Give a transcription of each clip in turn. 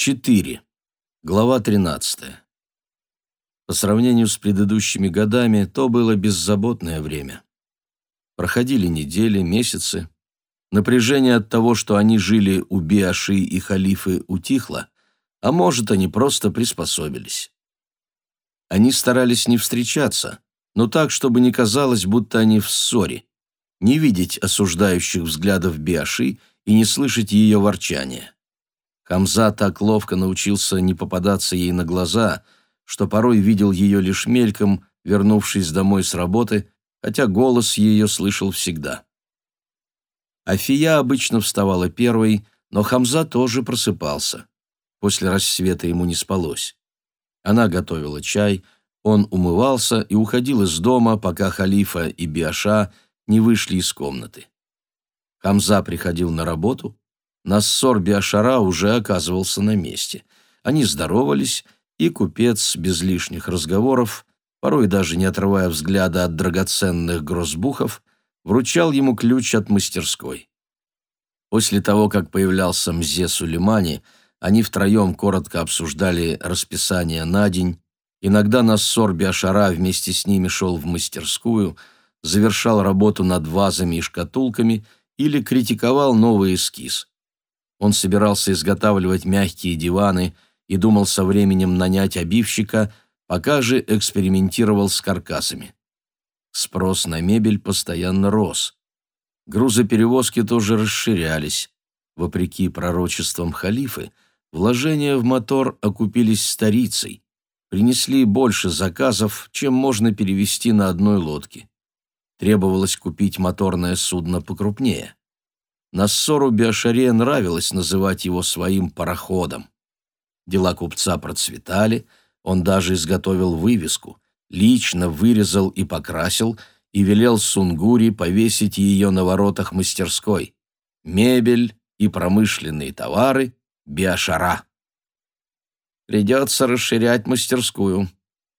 4. Глава 13. По сравнению с предыдущими годами, то было беззаботное время. Проходили недели, месяцы. Напряжение от того, что они жили у Биаши и халифы, утихло, а может, они просто приспособились. Они старались не встречаться, но так, чтобы не казалось, будто они в ссоре, не видеть осуждающих взглядов Биаши и не слышать ее ворчания. Хамза так ловко научился не попадаться ей на глаза, что порой видел ее лишь мельком, вернувшись домой с работы, хотя голос ее слышал всегда. Афия обычно вставала первой, но Хамза тоже просыпался. После рассвета ему не спалось. Она готовила чай, он умывался и уходил из дома, пока халифа и Биаша не вышли из комнаты. Хамза приходил на работу, Нассор Биашара уже оказывался на месте. Они здоровались, и купец без лишних разговоров, порой даже не отрывая взгляда от драгоценных грозбухов, вручал ему ключ от мастерской. После того, как появлялся Мзе Сулеймани, они втроем коротко обсуждали расписание на день. Иногда Нассор Биашара вместе с ними шел в мастерскую, завершал работу над вазами и шкатулками или критиковал новый эскиз. Он собирался изготавливать мягкие диваны и думал со временем нанять обивщика, пока же экспериментировал с каркасами. Спрос на мебель постоянно рос. Грузоперевозки тоже расширялись. Вопреки пророчествам халифы, вложения в мотор окупились старицей, принесли больше заказов, чем можно перевести на одной лодке. Требовалось купить моторное судно покрупнее. Нассору Биашаре нравилось называть его своим пароходом. Дела купца процветали, он даже изготовил вывеску, лично вырезал и покрасил и велел Сунгури повесить ее на воротах мастерской. Мебель и промышленные товары Биашара. «Придется расширять мастерскую,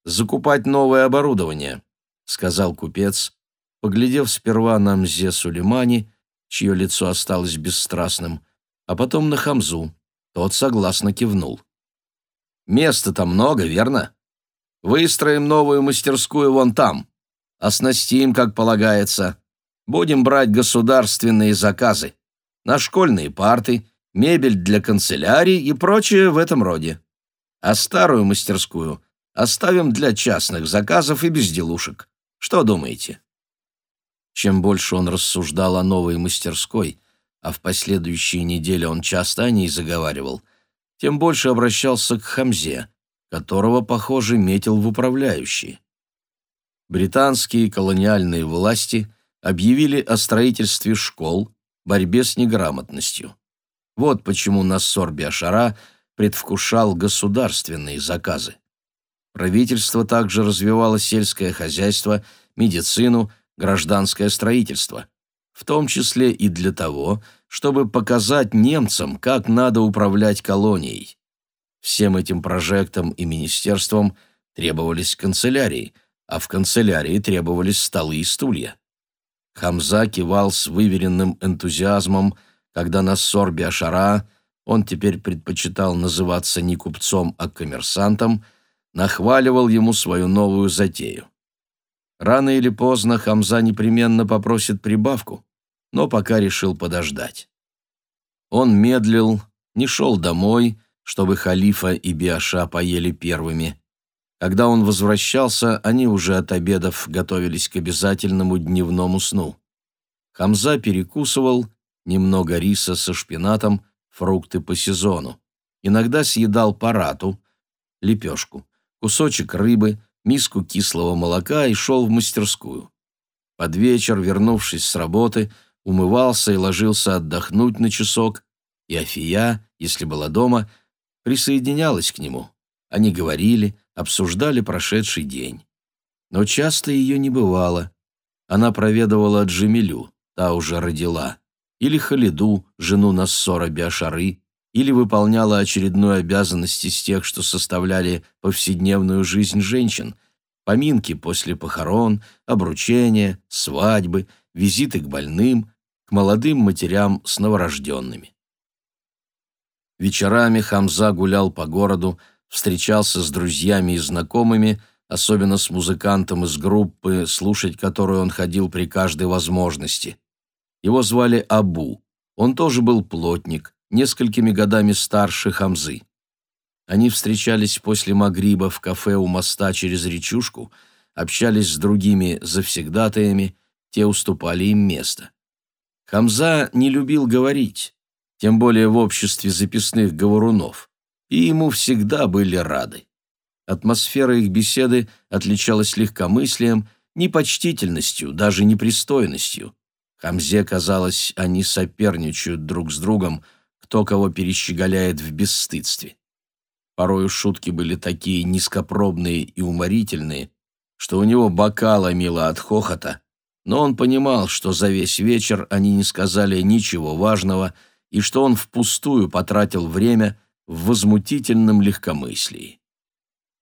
закупать новое оборудование», — сказал купец, поглядев сперва на Мзе Сулеймани, чье лицо осталось бесстрастным, а потом на Хамзу. Тот согласно кивнул. «Места-то много, верно? Выстроим новую мастерскую вон там. Оснастим, как полагается. Будем брать государственные заказы. На школьные парты, мебель для канцелярий и прочее в этом роде. А старую мастерскую оставим для частных заказов и безделушек. Что думаете?» Чем больше он рассуждал о новой мастерской, а в последующие недели он часто о ней заговаривал, тем больше обращался к Хамзе, которого, похоже, метил в управляющие. Британские колониальные власти объявили о строительстве школ, борьбе с неграмотностью. Вот почему Нассор Биашара предвкушал государственные заказы. Правительство также развивало сельское хозяйство, медицину, гражданское строительство, в том числе и для того, чтобы показать немцам, как надо управлять колонией. Всем этим прожектам и министерствам требовались канцелярии, а в канцелярии требовались столы и стулья. Хамза кивал с выверенным энтузиазмом, когда на сорбе Ашара, он теперь предпочитал называться не купцом, а коммерсантом, нахваливал ему свою новую затею. Рано или поздно Хамза непременно попросит прибавку, но пока решил подождать. Он медлил, не шел домой, чтобы халифа и Биаша поели первыми. Когда он возвращался, они уже от обедов готовились к обязательному дневному сну. Хамза перекусывал, немного риса со шпинатом, фрукты по сезону. Иногда съедал парату, лепешку, кусочек рыбы, миску кислого молока и шел в мастерскую. Под вечер, вернувшись с работы, умывался и ложился отдохнуть на часок, и Афия, если была дома, присоединялась к нему. Они говорили, обсуждали прошедший день. Но часто ее не бывало. Она проведывала Джемилю, та уже родила, или Халиду, жену Нассора Биашары, или выполняла очередную обязанность из тех, что составляли повседневную жизнь женщин, поминки после похорон, обручения, свадьбы, визиты к больным, к молодым матерям с новорожденными. Вечерами Хамза гулял по городу, встречался с друзьями и знакомыми, особенно с музыкантом из группы, слушать которую он ходил при каждой возможности. Его звали Абу. Он тоже был плотник, несколькими годами старше Хамзы. Они встречались после Магриба в кафе у моста через речушку, общались с другими завсегдатаями, те уступали им место. Хамза не любил говорить, тем более в обществе записных говорунов, и ему всегда были рады. Атмосфера их беседы отличалась легкомыслием, непочтительностью, даже непристойностью. Хамзе казалось, они соперничают друг с другом, кто кого перещеголяет в бесстыдстве. Порою шутки были такие низкопробные и уморительные, что у него бока ломило от хохота, но он понимал, что за весь вечер они не сказали ничего важного и что он впустую потратил время в возмутительном легкомыслии.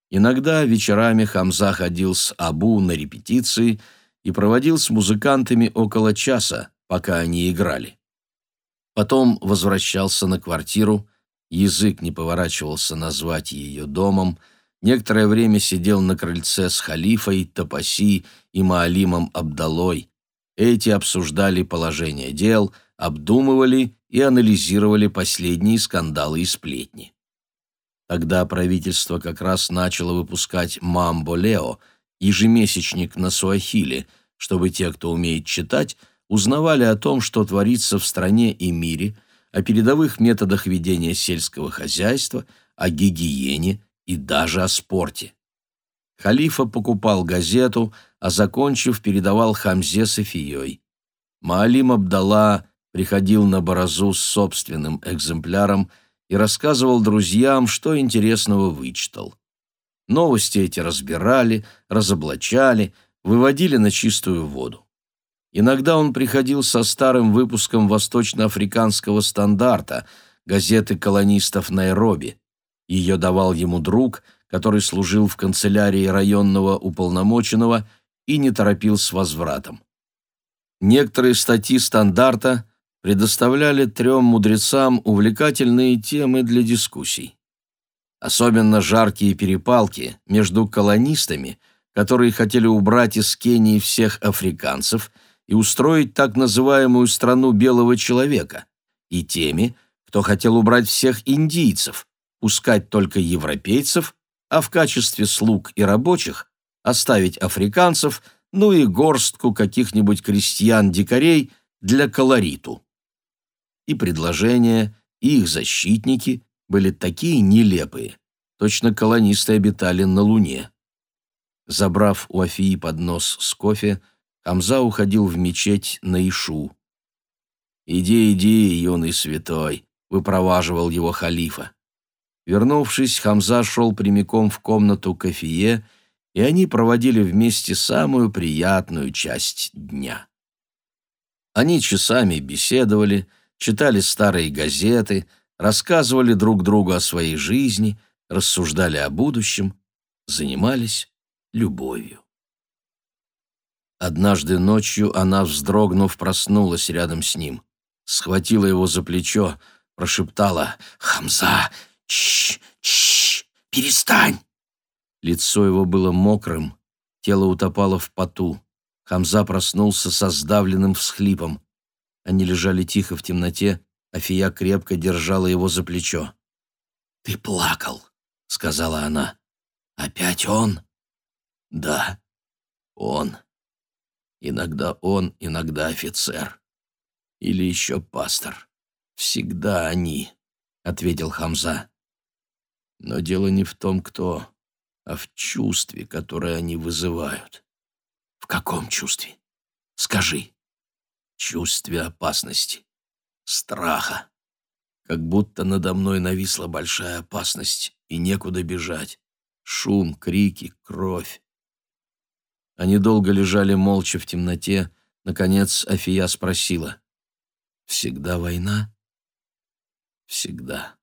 Иногда вечерами Хамза ходил с Абу на репетиции и проводил с музыкантами около часа, пока они играли. Потом возвращался на квартиру, язык не поворачивался назвать ее домом, некоторое время сидел на крыльце с халифой, Тапаси и Маалимом Абдалой. Эти обсуждали положение дел, обдумывали и анализировали последние скандалы и сплетни. Тогда правительство как раз начало выпускать «Мамбо Лео», ежемесячник на суахиле, чтобы те, кто умеет читать, узнавали о том, что творится в стране и мире – о передовых методах ведения сельского хозяйства, о гигиене и даже о спорте. Халифа покупал газету, а закончив, передавал Хамзе Софией. Маалим Абдалла приходил на Баразу с собственным экземпляром и рассказывал друзьям, что интересного вычитал. Новости эти разбирали, разоблачали, выводили на чистую воду. Иногда он приходил со старым выпуском восточноафриканского стандарта, газеты колонистов Найроби. Ее давал ему друг, который служил в канцелярии районного уполномоченного и не торопил с возвратом. Некоторые статьи стандарта предоставляли трем мудрецам увлекательные темы для дискуссий. Особенно жаркие перепалки между колонистами, которые хотели убрать из Кении всех африканцев – и устроить так называемую страну белого человека, и теми, кто хотел убрать всех индийцев, пускать только европейцев, а в качестве слуг и рабочих оставить африканцев, ну и горстку каких-нибудь крестьян-дикарей для колориту. И предложения, и их защитники были такие нелепые, точно колонисты обитали на Луне. Забрав у Афии поднос с кофе, Хамза уходил в мечеть на Ишу. «Иди, иди, юный святой», — выпроваживал его халифа. Вернувшись, Хамза шел прямиком в комнату кофее, и они проводили вместе самую приятную часть дня. Они часами беседовали, читали старые газеты, рассказывали друг другу о своей жизни, рассуждали о будущем, занимались любовью. Однажды ночью она, вздрогнув, проснулась рядом с ним. Схватила его за плечо, прошептала «Хамза! Чш! Чш! Перестань!» Лицо его было мокрым, тело утопало в поту. Хамза проснулся со сдавленным всхлипом. Они лежали тихо в темноте, Афия крепко держала его за плечо. «Ты плакал», — сказала она. «Опять он?» «Да, он». Иногда он, иногда офицер. Или еще пастор. Всегда они, — ответил Хамза. Но дело не в том, кто, а в чувстве, которое они вызывают. В каком чувстве? Скажи. Чувстве опасности, страха. Как будто надо мной нависла большая опасность, и некуда бежать. Шум, крики, кровь. Они долго лежали молча в темноте. Наконец Афия спросила. «Всегда война?» «Всегда.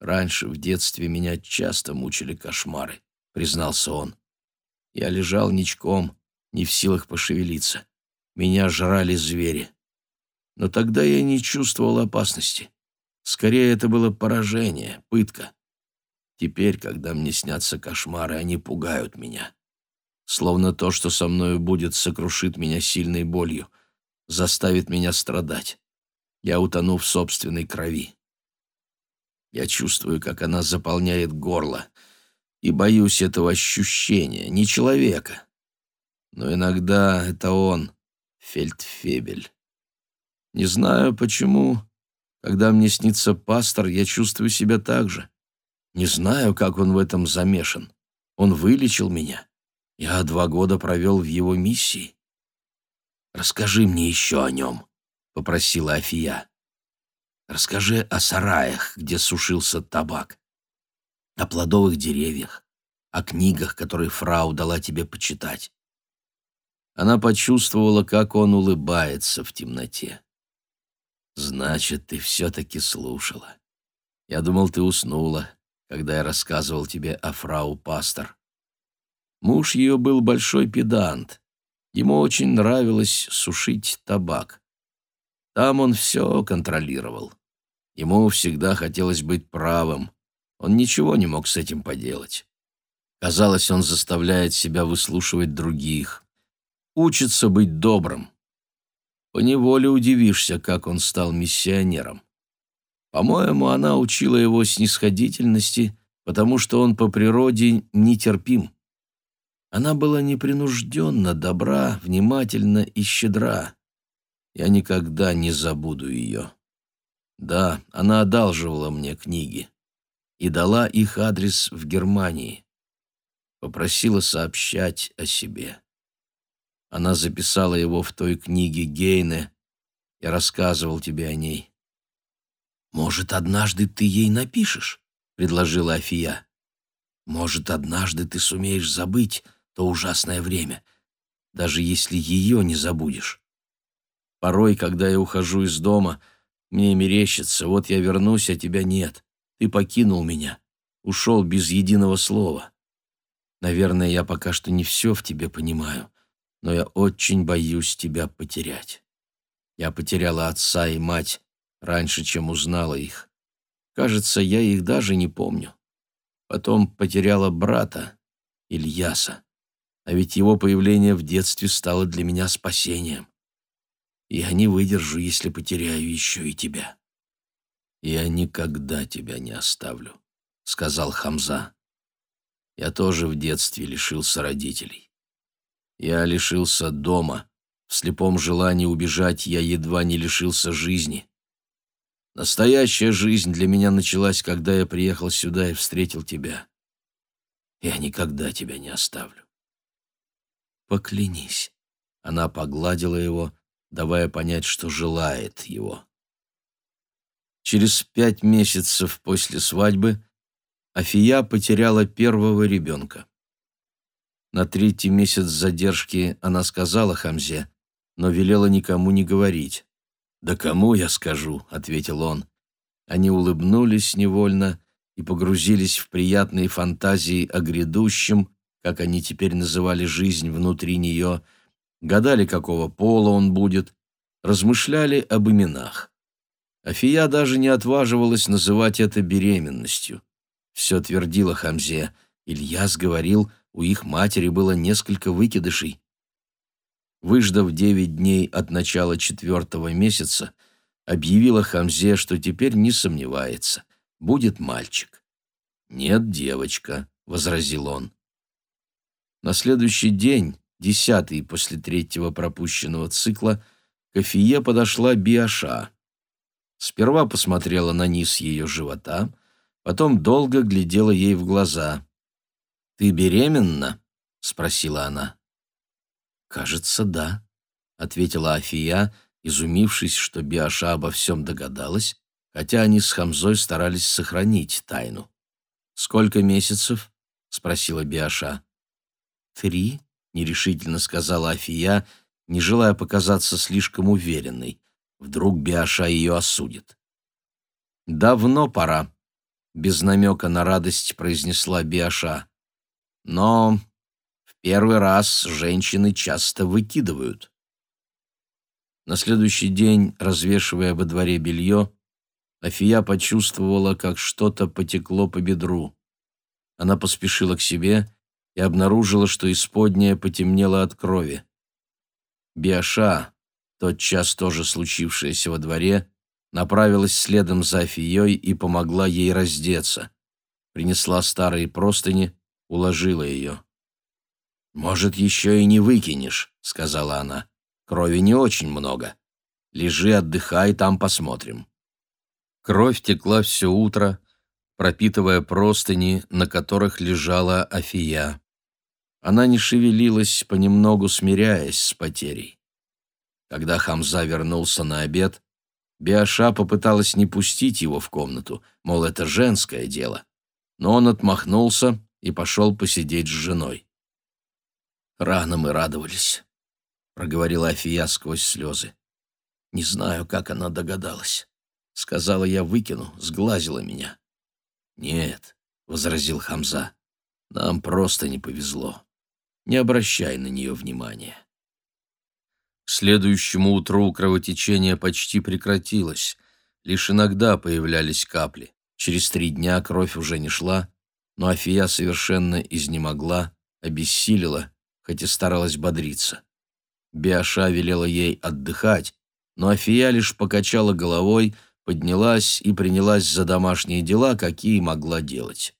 Раньше в детстве меня часто мучили кошмары», — признался он. «Я лежал ничком, не в силах пошевелиться. Меня жрали звери. Но тогда я не чувствовал опасности. Скорее, это было поражение, пытка. Теперь, когда мне снятся кошмары, они пугают меня. Словно то, что со мною будет, сокрушит меня сильной болью, заставит меня страдать. Я утону в собственной крови. Я чувствую, как она заполняет горло, и боюсь этого ощущения, не человека. Но иногда это он, Фельдфебель. Не знаю почему, когда мне снится пастор, я чувствую себя так же. Не знаю, как он в этом замешан. Он вылечил меня. Я два года провел в его миссии. «Расскажи мне еще о нем», — попросила Афия. «Расскажи о сараях, где сушился табак, о плодовых деревьях, о книгах, которые фрау дала тебе почитать». Она почувствовала, как он улыбается в темноте. «Значит, ты все-таки слушала. Я думал, ты уснула, когда я рассказывал тебе о фрау Пастор. Муж ее был большой педант. Ему очень нравилось сушить табак. Там он все контролировал. Ему всегда хотелось быть правым. Он ничего не мог с этим поделать. Казалось, он заставляет себя выслушивать других. Учится быть добрым. Поневоле удивишься, как он стал миссионером. По-моему, она учила его снисходительности, потому что он по природе нетерпим. Она была непринужденно добра, внимательна и щедра. Я никогда не забуду ее. Да, она одалживала мне книги и дала их адрес в Германии. Попросила сообщать о себе. Она записала его в той книге Гейне. Я рассказывал тебе о ней. «Может, однажды ты ей напишешь?» — предложила Афия. «Может, однажды ты сумеешь забыть то ужасное время, даже если ее не забудешь. Порой, когда я ухожу из дома, мне мерещится, вот я вернусь, а тебя нет. Ты покинул меня, ушел без единого слова. Наверное, я пока что не все в тебе понимаю, но я очень боюсь тебя потерять. Я потеряла отца и мать раньше, чем узнала их. Кажется, я их даже не помню. Потом потеряла брата, Ильяса. А ведь его появление в детстве стало для меня спасением. Я не выдержу, если потеряю еще и тебя. Я никогда тебя не оставлю, сказал Хамза. Я тоже в детстве лишился родителей. Я лишился дома. В слепом желании убежать я едва не лишился жизни. Настоящая жизнь для меня началась, когда я приехал сюда и встретил тебя. Я никогда тебя не оставлю. Поклянись. Она погладила его, давая понять, что желает его. Через пять месяцев после свадьбы Афия потеряла первого ребенка. На третий месяц задержки она сказала Хамзе, но велела никому не говорить. «Да кому я скажу?» — ответил он. Они улыбнулись невольно и погрузились в приятные фантазии о грядущем, как они теперь называли жизнь внутри нее, гадали, какого пола он будет, размышляли об именах. Афия даже не отваживалась называть это беременностью. Все твердила Хамзе. Ильяс говорил, у их матери было несколько выкидышей. Выждав девять дней от начала четвертого месяца, объявила Хамзе, что теперь не сомневается, будет мальчик. «Нет, девочка», — возразил он. На следующий день, десятый после третьего пропущенного цикла, к Афие подошла Биаша. Сперва посмотрела на низ ее живота, потом долго глядела ей в глаза. «Ты беременна?» — спросила она. «Кажется, да», — ответила Афия, изумившись, что Биаша обо всем догадалась, хотя они с Хамзой старались сохранить тайну. «Сколько месяцев?» — спросила Биаша. «Три», — нерешительно сказала Афия, не желая показаться слишком уверенной. Вдруг Биаша ее осудит. «Давно пора», — без намека на радость произнесла Биаша. Но в первый раз женщины часто выкидывают. На следующий день, развешивая во дворе белье, Афия почувствовала, как что-то потекло по бедру. Она поспешила к себе и обнаружила, что исподняя потемнело от крови. Биаша, тот час тоже случившееся во дворе, направилась следом за Афией и помогла ей раздеться. Принесла старые простыни, уложила ее. «Может, еще и не выкинешь», — сказала она. «Крови не очень много. Лежи, отдыхай, там посмотрим». Кровь текла все утро, пропитывая простыни, на которых лежала Афия. Она не шевелилась, понемногу смиряясь с потерей. Когда Хамза вернулся на обед, Биаша попыталась не пустить его в комнату, мол, это женское дело. Но он отмахнулся и пошел посидеть с женой. «Рано мы радовались», — проговорила Афия сквозь слезы. «Не знаю, как она догадалась. Сказала я, выкину, сглазила меня». «Нет», — возразил Хамза, — «нам просто не повезло. Не обращай на нее внимания». Следующему утру кровотечение почти прекратилось. Лишь иногда появлялись капли. Через три дня кровь уже не шла, но Афия совершенно изнемогла, обессилила, хоть и старалась бодриться. Биаша велела ей отдыхать, но Афия лишь покачала головой, поднялась и принялась за домашние дела, какие могла делать.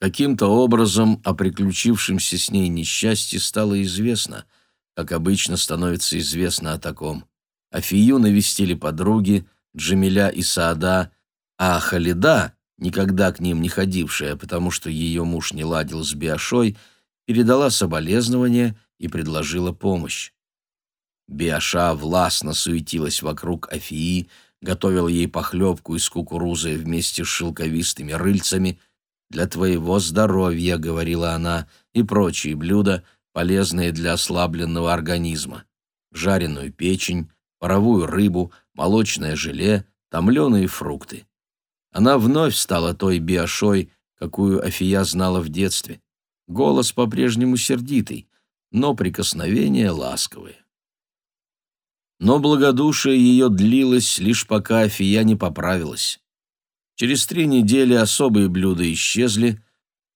Каким-то образом о приключившемся с ней несчастье стало известно — как обычно становится известно о таком. Афию навестили подруги, Джамиля и Саада, а Халида, никогда к ним не ходившая, потому что ее муж не ладил с Биашой, передала соболезнования и предложила помощь. Биаша властно суетилась вокруг Афии, готовила ей похлебку из кукурузы вместе с шелковистыми рыльцами. «Для твоего здоровья», — говорила она, — и прочие блюда — полезные для ослабленного организма. Жареную печень, паровую рыбу, молочное желе, томленые фрукты. Она вновь стала той биошой, какую Афия знала в детстве. Голос по-прежнему сердитый, но прикосновения ласковые. Но благодушие ее длилось, лишь пока Афия не поправилась. Через три недели особые блюда исчезли,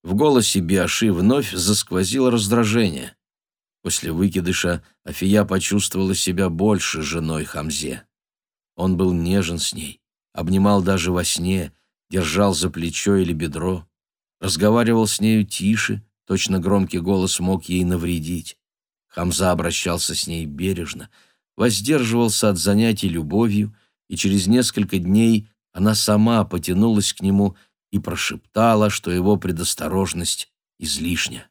в голосе Биаши вновь засквозило раздражение. После выкидыша Афия почувствовала себя больше женой Хамзе. Он был нежен с ней, обнимал даже во сне, держал за плечо или бедро, разговаривал с нею тише, точно громкий голос мог ей навредить. Хамза обращался с ней бережно, воздерживался от занятий любовью, и через несколько дней она сама потянулась к нему и прошептала, что его предосторожность излишня.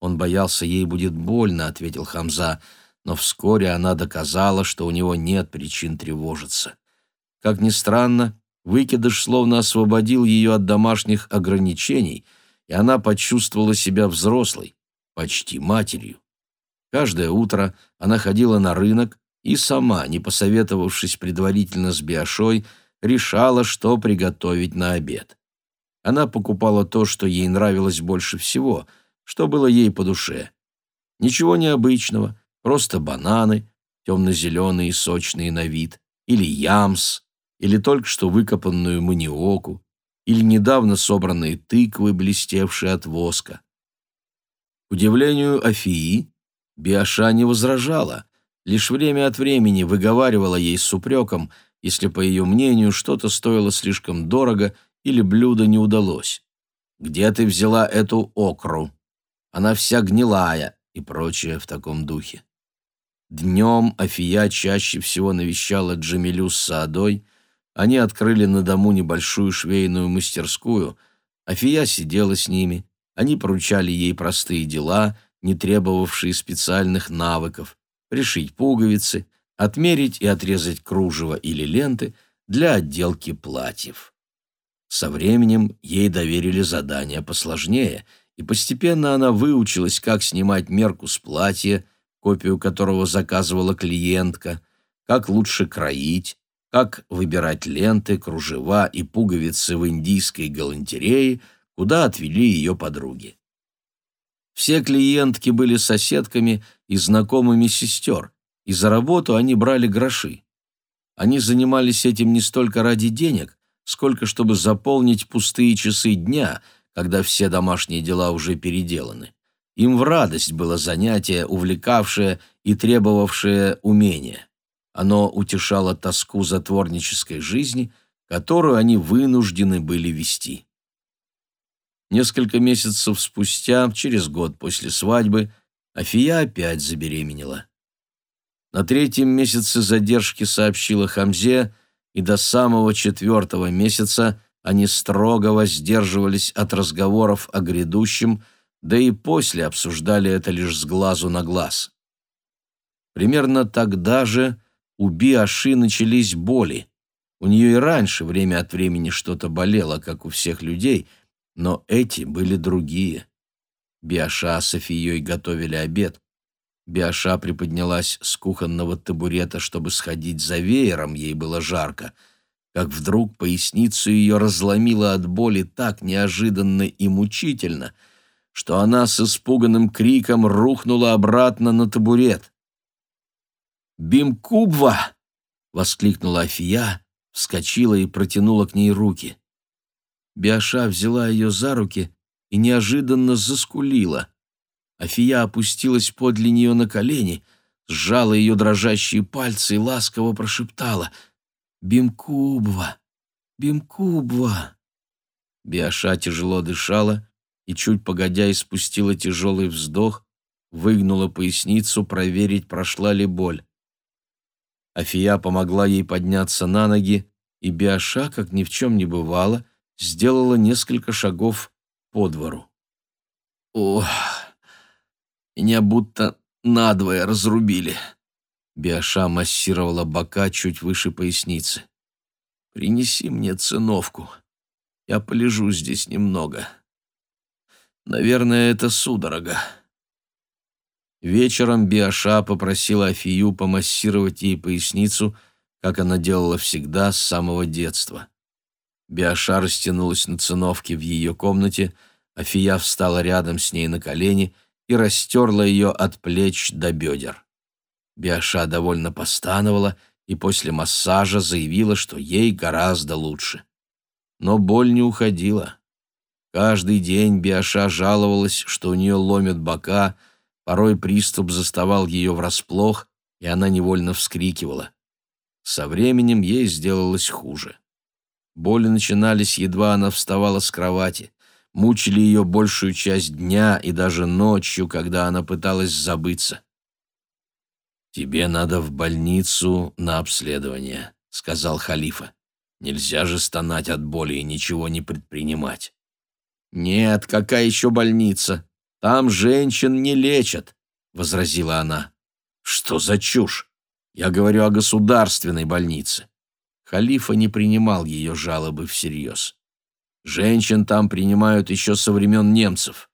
Он боялся, ей будет больно, ответил Хамза, но вскоре она доказала, что у него нет причин тревожиться. Как ни странно, выкидыш словно освободил ее от домашних ограничений, и она почувствовала себя взрослой, почти матерью. Каждое утро она ходила на рынок и сама, не посоветовавшись предварительно с Биашой, решала, что приготовить на обед. Она покупала то, что ей нравилось больше всего, что было ей по душе. Ничего необычного, просто бананы, темно-зеленые сочные на вид, или ямс, или только что выкопанную маниоку, или недавно собранные тыквы, блестевшие от воска. К удивлению Афии, Биаша не возражала, лишь время от времени выговаривала ей с упреком – если, по ее мнению, что-то стоило слишком дорого или блюдо не удалось. «Где ты взяла эту окру? Она вся гнилая» и прочее в таком духе. Днем Афия чаще всего навещала Джамилю с Саадой. Они открыли на дому небольшую швейную мастерскую. Афия сидела с ними. Они поручали ей простые дела, не требовавшие специальных навыков. Пришить пуговицы, отмерить и отрезать кружево или ленты для отделки платьев. Со временем ей доверили задания посложнее, и постепенно она выучилась, как снимать мерку с платья, копию которого заказывала клиентка, как лучше кроить, как выбирать ленты, кружева и пуговицы в индийской галантерее, куда отвели ее подруги. Все клиентки были соседками и знакомыми сестер, и за работу они брали гроши. Они занимались этим не столько ради денег, сколько чтобы заполнить пустые часы дня, когда все домашние дела уже переделаны. Им в радость было занятие, увлекавшее и требовавшее умения. Оно утешало тоску затворнической жизни, которую они вынуждены были вести. Несколько месяцев спустя, через год после свадьбы, Афия опять забеременела. На третьем месяце задержки сообщила Хамзе, и до самого четвертого месяца они строго воздерживались от разговоров о грядущем, да и после обсуждали это лишь с глазу на глаз. Примерно тогда же у Биаши начались боли. У нее и раньше время от времени что-то болело, как у всех людей, но эти были другие. Биаша с Софией готовили обед. Биаша приподнялась с кухонного табурета, чтобы сходить за веером, ей было жарко, как вдруг поясницу ее разломило от боли так неожиданно и мучительно, что она с испуганным криком рухнула обратно на табурет. «Бимкубва!» — воскликнула Афия, вскочила и протянула к ней руки. Биаша взяла ее за руки и неожиданно заскулила. Афия опустилась подле нее на колени, сжала ее дрожащие пальцы и ласково прошептала «Бимкубва! Бимкубва!» Биаша тяжело дышала и, чуть погодя, испустила тяжелый вздох, выгнула поясницу проверить, прошла ли боль. Афия помогла ей подняться на ноги, и Биаша, как ни в чем не бывало, сделала несколько шагов по двору. «Ох, меня будто надвое разрубили!» Биаша массировала бока чуть выше поясницы. «Принеси мне циновку. Я полежу здесь немного. Наверное, это судорога». Вечером Биаша попросила Афию помассировать ей поясницу, как она делала всегда с самого детства. Биаша растянулась на циновке в ее комнате, Афия встала рядом с ней на колени и растерла ее от плеч до бедер. Биаша довольно постановала и после массажа заявила, что ей гораздо лучше. Но боль не уходила. Каждый день Биаша жаловалась, что у нее ломят бока, Порой приступ заставал ее врасплох, и она невольно вскрикивала. Со временем ей сделалось хуже. Боли начинались, едва она вставала с кровати, мучили ее большую часть дня и даже ночью, когда она пыталась забыться. «Тебе надо в больницу на обследование», — сказал халифа. «Нельзя же стонать от боли и ничего не предпринимать». «Нет, какая еще больница? Там женщин не лечат, возразила она. Что за чушь? Я говорю о государственной больнице. Халифа не принимал ее жалобы всерьез. Женщин там принимают еще со времен немцев.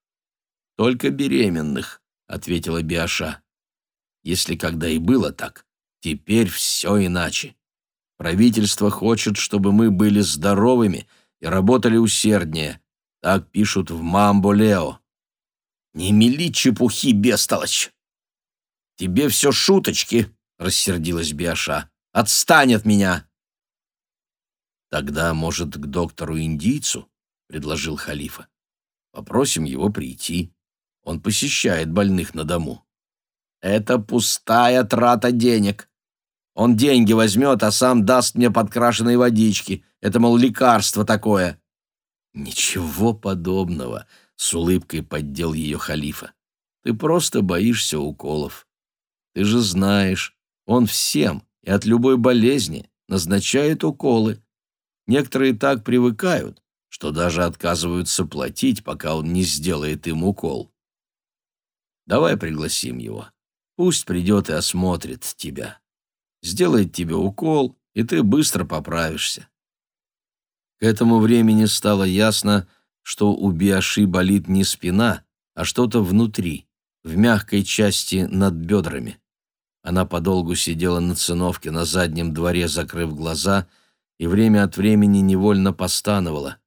Только беременных, ответила Биаша. Если когда и было так, теперь все иначе. Правительство хочет, чтобы мы были здоровыми и работали усерднее. Так пишут в Мамбо-Лео. «Не мели чепухи, бестолочь!» «Тебе все шуточки!» — рассердилась Биаша. «Отстань от меня!» «Тогда, может, к доктору-индийцу?» — предложил халифа. «Попросим его прийти. Он посещает больных на дому». «Это пустая трата денег. Он деньги возьмет, а сам даст мне подкрашенной водички. Это, мол, лекарство такое». «Ничего подобного», с улыбкой поддел ее халифа. Ты просто боишься уколов. Ты же знаешь, он всем и от любой болезни назначает уколы. Некоторые так привыкают, что даже отказываются платить, пока он не сделает им укол. Давай пригласим его. Пусть придет и осмотрит тебя. Сделает тебе укол, и ты быстро поправишься. К этому времени стало ясно, что у Биаши болит не спина, а что-то внутри, в мягкой части над бедрами. Она подолгу сидела на циновке на заднем дворе, закрыв глаза, и время от времени невольно постановала.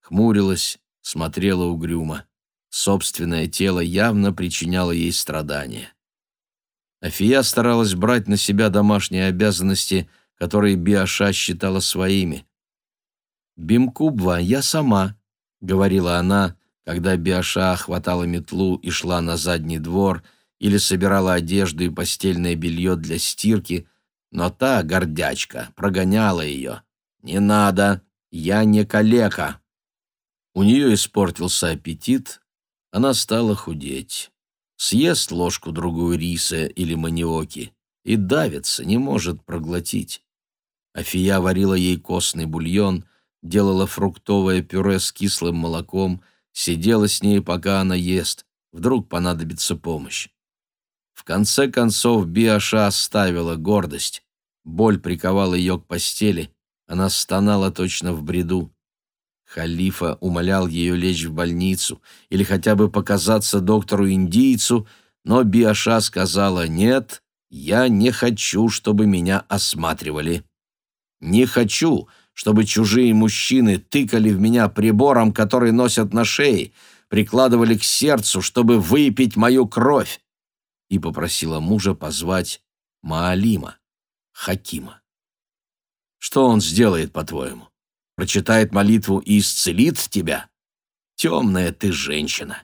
Хмурилась, смотрела угрюмо. Собственное тело явно причиняло ей страдания. Афия старалась брать на себя домашние обязанности которые Биаша считала своими. «Бимкубва, я сама», — говорила она, когда Биаша хватала метлу и шла на задний двор или собирала одежду и постельное белье для стирки, но та, гордячка, прогоняла ее. «Не надо, я не калека». У нее испортился аппетит, она стала худеть. Съест ложку-другую риса или маниоки и давится, не может проглотить. Афия варила ей костный бульон, делала фруктовое пюре с кислым молоком, сидела с ней, пока она ест. Вдруг понадобится помощь. В конце концов Биаша оставила гордость. Боль приковала ее к постели. Она стонала точно в бреду. Халифа умолял ее лечь в больницу или хотя бы показаться доктору-индийцу, но Биаша сказала «Нет, я не хочу, чтобы меня осматривали». Не хочу, чтобы чужие мужчины тыкали в меня прибором, который носят на шее, прикладывали к сердцу, чтобы выпить мою кровь. И попросила мужа позвать Маалима, Хакима. Что он сделает, по-твоему? Прочитает молитву и исцелит тебя? Темная ты женщина.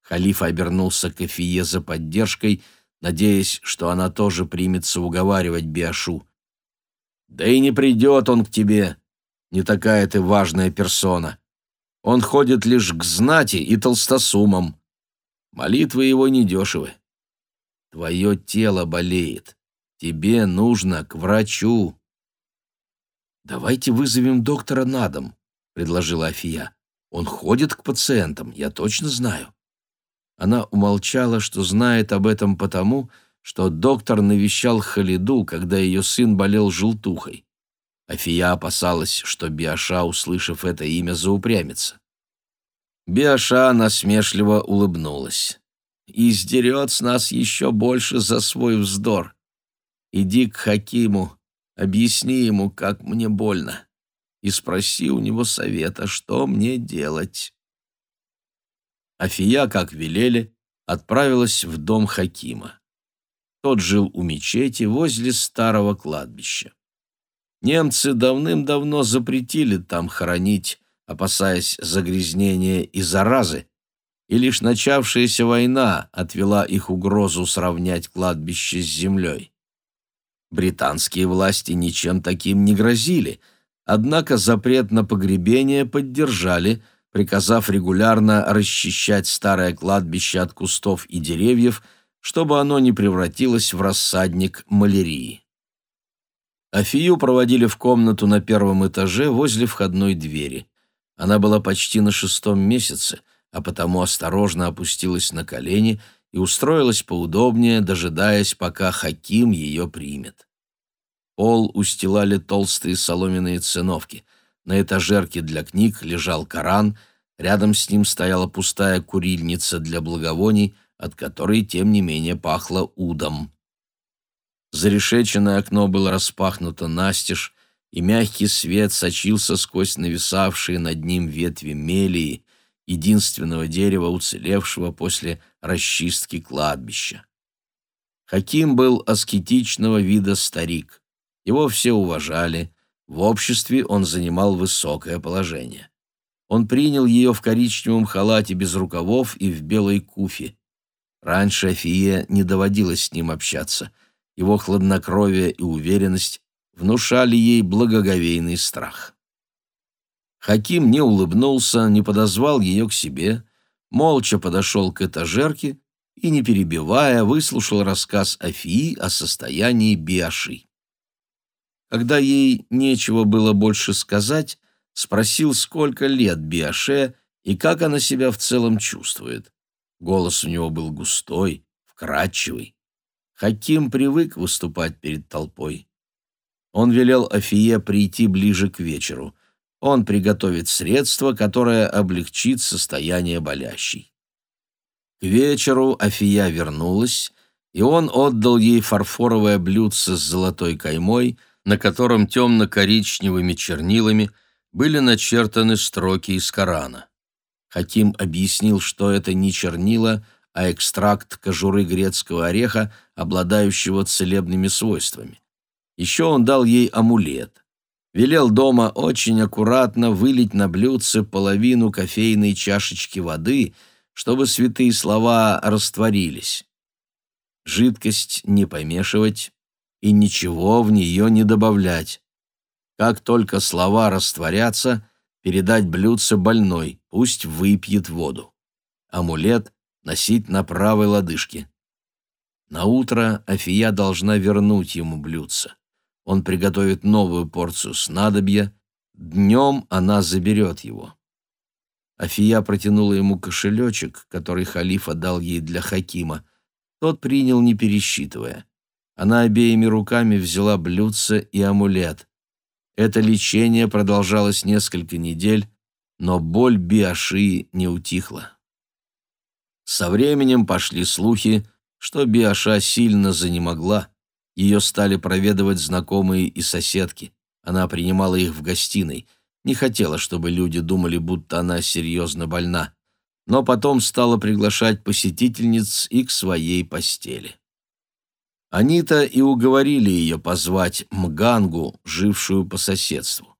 Халиф обернулся к Эфие за поддержкой, надеясь, что она тоже примется уговаривать Биашу. Да и не придет он к тебе, не такая ты важная персона. Он ходит лишь к знати и толстосумам. Молитвы его недешевы. Твое тело болеет. Тебе нужно к врачу. «Давайте вызовем доктора на дом», — предложила Афия. «Он ходит к пациентам, я точно знаю». Она умолчала, что знает об этом потому, что доктор навещал Халиду, когда ее сын болел желтухой. Афия опасалась, что Биаша, услышав это имя, заупрямится. Биаша насмешливо улыбнулась. «Издерет с нас еще больше за свой вздор. Иди к Хакиму, объясни ему, как мне больно, и спроси у него совета, что мне делать». Афия, как велели, отправилась в дом Хакима. Тот жил у мечети возле старого кладбища. Немцы давным-давно запретили там хоронить, опасаясь загрязнения и заразы, и лишь начавшаяся война отвела их угрозу сравнять кладбище с землей. Британские власти ничем таким не грозили, однако запрет на погребение поддержали, приказав регулярно расчищать старое кладбище от кустов и деревьев, чтобы оно не превратилось в рассадник малярии. Афию проводили в комнату на первом этаже возле входной двери. Она была почти на шестом месяце, а потому осторожно опустилась на колени и устроилась поудобнее, дожидаясь, пока Хаким ее примет. Пол устилали толстые соломенные циновки. На этажерке для книг лежал Коран, рядом с ним стояла пустая курильница для благовоний, от которой, тем не менее, пахло удом. Зарешеченное окно было распахнуто настежь, и мягкий свет сочился сквозь нависавшие над ним ветви мелии, единственного дерева, уцелевшего после расчистки кладбища. Хаким был аскетичного вида старик. Его все уважали, в обществе он занимал высокое положение. Он принял ее в коричневом халате без рукавов и в белой куфе. Раньше Афие не доводилось с ним общаться. Его хладнокровие и уверенность внушали ей благоговейный страх. Хаким не улыбнулся, не подозвал ее к себе, молча подошел к этажерке и, не перебивая, выслушал рассказ Афии о состоянии Биаши. Когда ей нечего было больше сказать, спросил, сколько лет Биаше и как она себя в целом чувствует. Голос у него был густой, вкрадчивый. Хаким привык выступать перед толпой. Он велел Афие прийти ближе к вечеру. Он приготовит средство, которое облегчит состояние болящей. К вечеру Афия вернулась, и он отдал ей фарфоровое блюдце с золотой каймой, на котором темно-коричневыми чернилами были начертаны строки из Корана. Хаким объяснил, что это не чернила, а экстракт кожуры грецкого ореха, обладающего целебными свойствами. Еще он дал ей амулет. Велел дома очень аккуратно вылить на блюдце половину кофейной чашечки воды, чтобы святые слова растворились. Жидкость не помешивать и ничего в нее не добавлять. Как только слова растворятся, передать блюдце больной, пусть выпьет воду. Амулет носить на правой лодыжке. На утро Афия должна вернуть ему блюдце. Он приготовит новую порцию снадобья, днем она заберет его. Афия протянула ему кошелечек, который халифа дал ей для Хакима. Тот принял, не пересчитывая. Она обеими руками взяла блюдце и амулет. Это лечение продолжалось несколько недель, но боль Биаши не утихла. Со временем пошли слухи, что Биаша сильно занемогла. Ее стали проведывать знакомые и соседки. Она принимала их в гостиной. Не хотела, чтобы люди думали, будто она серьезно больна. Но потом стала приглашать посетительниц и к своей постели. Они-то и уговорили ее позвать Мгангу, жившую по соседству.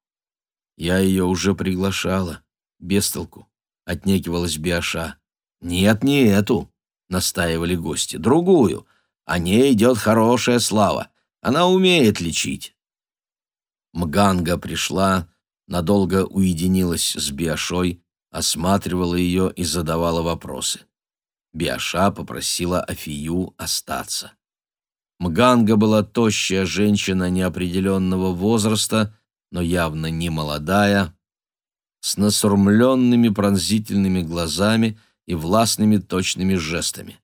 Я ее уже приглашала, без толку, отнекивалась Биаша. Нет, не эту, настаивали гости, другую. О ней идет хорошая слава. Она умеет лечить. Мганга пришла, надолго уединилась с Биашой, осматривала ее и задавала вопросы. Биаша попросила Афию остаться. Мганга была тощая женщина неопределенного возраста, но явно не молодая, с насурмленными пронзительными глазами и властными точными жестами.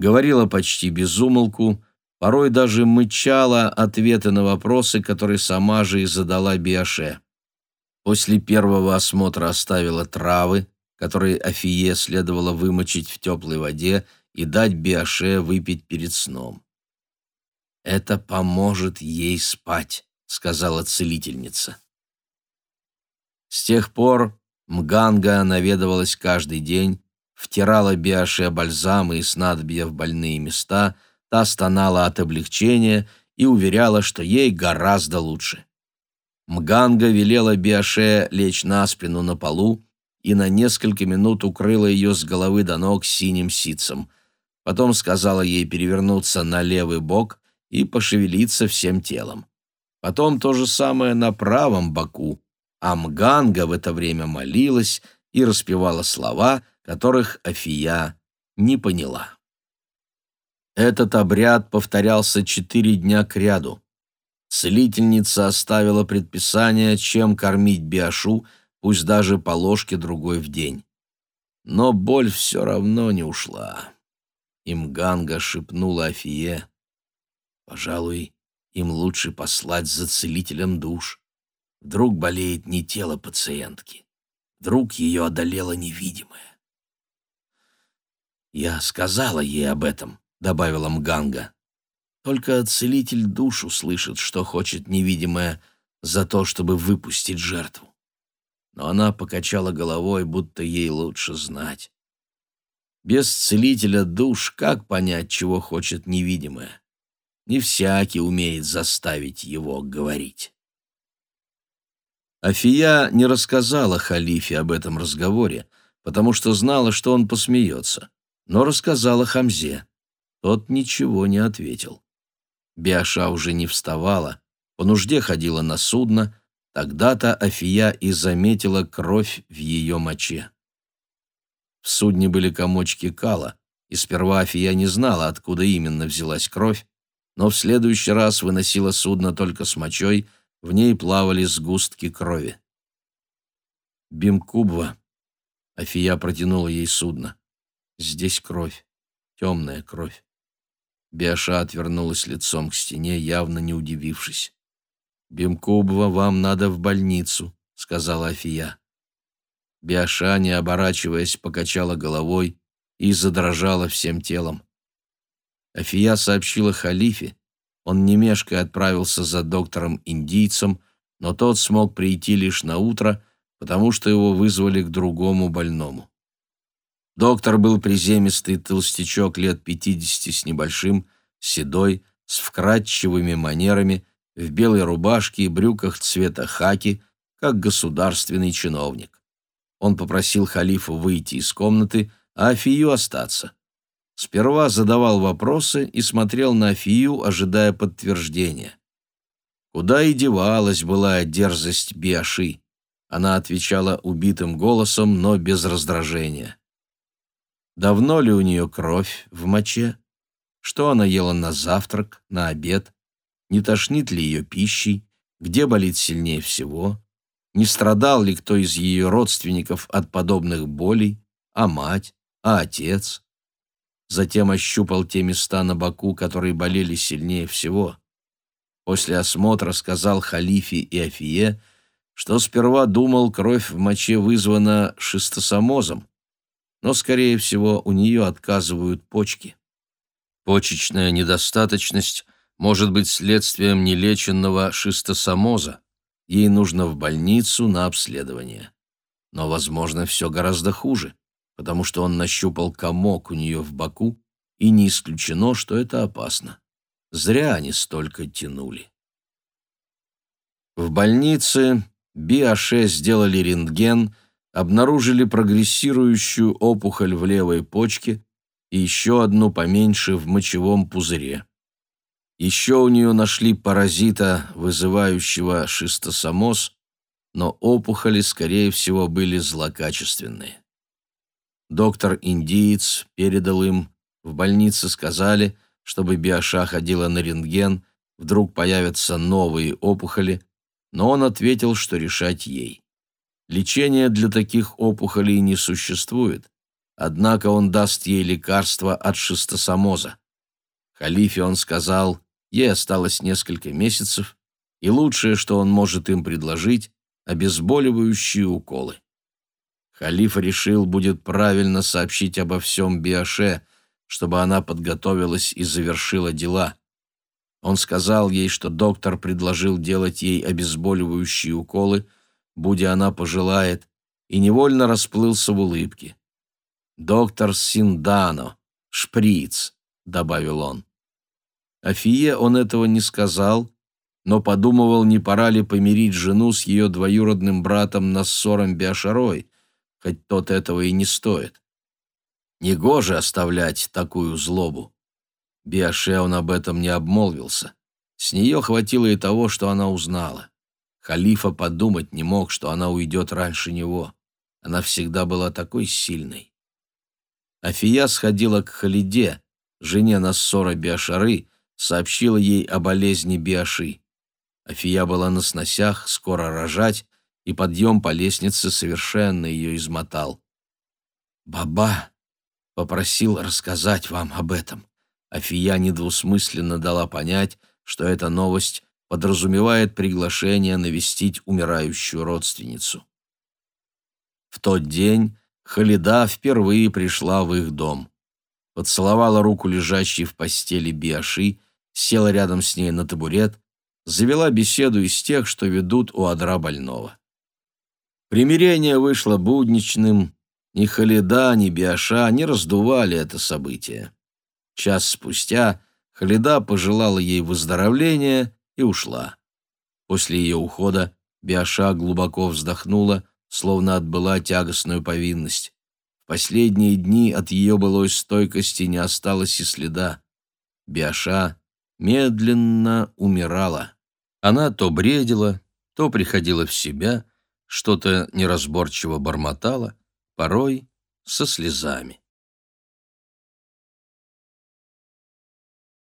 Говорила почти без умолку, порой даже мычала ответы на вопросы, которые сама же и задала Биаше. После первого осмотра оставила травы, которые Афие следовало вымочить в теплой воде и дать Биаше выпить перед сном. «Это поможет ей спать», — сказала целительница. С тех пор Мганга наведывалась каждый день, втирала Биаше бальзамы и снадобья в больные места, та стонала от облегчения и уверяла, что ей гораздо лучше. Мганга велела Биаше лечь на спину на полу и на несколько минут укрыла ее с головы до ног синим ситцем. Потом сказала ей перевернуться на левый бок и пошевелиться всем телом. Потом то же самое на правом боку, а Мганга в это время молилась и распевала слова, которых Афия не поняла. Этот обряд повторялся четыре дня кряду. Целительница оставила предписание, чем кормить Биашу, пусть даже по ложке другой в день. Но боль все равно не ушла. Имганга шепнула Афие, Пожалуй, им лучше послать за целителем душ. Вдруг болеет не тело пациентки, вдруг ее одолело невидимое. «Я сказала ей об этом», — добавила Мганга. «Только целитель душ услышит, что хочет невидимое за то, чтобы выпустить жертву». Но она покачала головой, будто ей лучше знать. Без целителя душ как понять, чего хочет невидимое? Не всякий умеет заставить его говорить. Афия не рассказала халифе об этом разговоре, потому что знала, что он посмеется, но рассказала Хамзе. Тот ничего не ответил. Биаша уже не вставала, по нужде ходила на судно, тогда-то Афия и заметила кровь в ее моче. В судне были комочки кала, и сперва Афия не знала, откуда именно взялась кровь, но в следующий раз выносила судно только с мочой, в ней плавали сгустки крови. Бимкубва. Афия протянула ей судно. Здесь кровь, темная кровь. Биаша отвернулась лицом к стене, явно не удивившись. «Бимкубва, вам надо в больницу», — сказала Афия. Биаша, не оборачиваясь, покачала головой и задрожала всем телом. Афия сообщила халифе. Он не мешкая отправился за доктором-индийцем, но тот смог прийти лишь на утро, потому что его вызвали к другому больному. Доктор был приземистый толстячок лет пятидесяти с небольшим, седой, с вкрадчивыми манерами в белой рубашке и брюках цвета хаки, как государственный чиновник. Он попросил халифа выйти из комнаты, а Афию остаться. Сперва задавал вопросы и смотрел на Афию, ожидая подтверждения. Куда и девалась была дерзость Биаши. Она отвечала убитым голосом, но без раздражения. Давно ли у нее кровь в моче? Что она ела на завтрак, на обед? Не тошнит ли ее пищей? Где болит сильнее всего? Не страдал ли кто из ее родственников от подобных болей? А мать? А отец? Затем ощупал те места на боку, которые болели сильнее всего. После осмотра сказал халифе и Афие, что сперва думал, кровь в моче вызвана шистосомозом, но, скорее всего, у нее отказывают почки. Почечная недостаточность может быть следствием нелеченного шистосомоза. Ей нужно в больницу на обследование. Но, возможно, все гораздо хуже, потому что он нащупал комок у нее в боку, и не исключено, что это опасно. Зря они столько тянули. В больнице Биаше сделали рентген, обнаружили прогрессирующую опухоль в левой почке и еще одну поменьше в мочевом пузыре. Еще у нее нашли паразита, вызывающего шистосомоз, но опухоли, скорее всего, были злокачественные. Доктор-индиец передал им, в больнице сказали, чтобы Биаша ходила на рентген, вдруг появятся новые опухоли, но он ответил, что решать ей. Лечения для таких опухолей не существует, однако он даст ей лекарство от шистосомоза. Халифе он сказал, ей осталось несколько месяцев, и лучшее, что он может им предложить, обезболивающие уколы. Халифа решил, будет правильно сообщить обо всем Биаше, чтобы она подготовилась и завершила дела. Он сказал ей, что доктор предложил делать ей обезболивающие уколы – будь она пожелает, и невольно расплылся в улыбке. «Доктор Синдано, шприц», — добавил он. Афие он этого не сказал, но подумывал, не пора ли помирить жену с ее двоюродным братом Нассором Биашарой, хоть тот этого и не стоит. Негоже оставлять такую злобу. Биаше он об этом не обмолвился. С нее хватило и того, что она узнала. Халифа подумать не мог, что она уйдет раньше него. Она всегда была такой сильной. Афия сходила к Халиде, жене Нассора Биашары, сообщила ей о болезни Биаши. Афия была на сносях, скоро рожать, и подъем по лестнице совершенно ее измотал. «Баба попросил рассказать вам об этом». Афия недвусмысленно дала понять, что эта новость подразумевает приглашение навестить умирающую родственницу. В тот день Халида впервые пришла в их дом. Поцеловала руку лежащей в постели Биаши, села рядом с ней на табурет, завела беседу из тех, что ведут у одра больного. Примирение вышло будничным, ни Халида, ни Биаша не раздували это событие. Час спустя Халида пожелала ей выздоровления и ушла. После ее ухода Биаша глубоко вздохнула, словно отбыла тягостную повинность. В последние дни от ее былой стойкости не осталось и следа. Биаша медленно умирала. Она то бредила, то приходила в себя, что-то неразборчиво бормотала, порой со слезами.